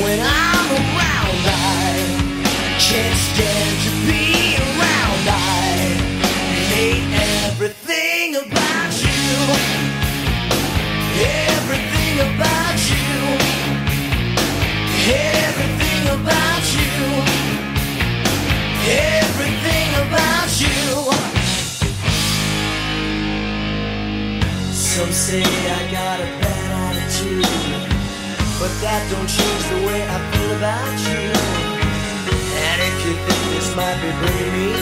when I'm around. I can't stand to be around. I hate everything about you. Everything about you. Everything about you. Everything about you. Some say I got a bad attitude, but that don't change the way I feel about you. And if you think this might be bringing me.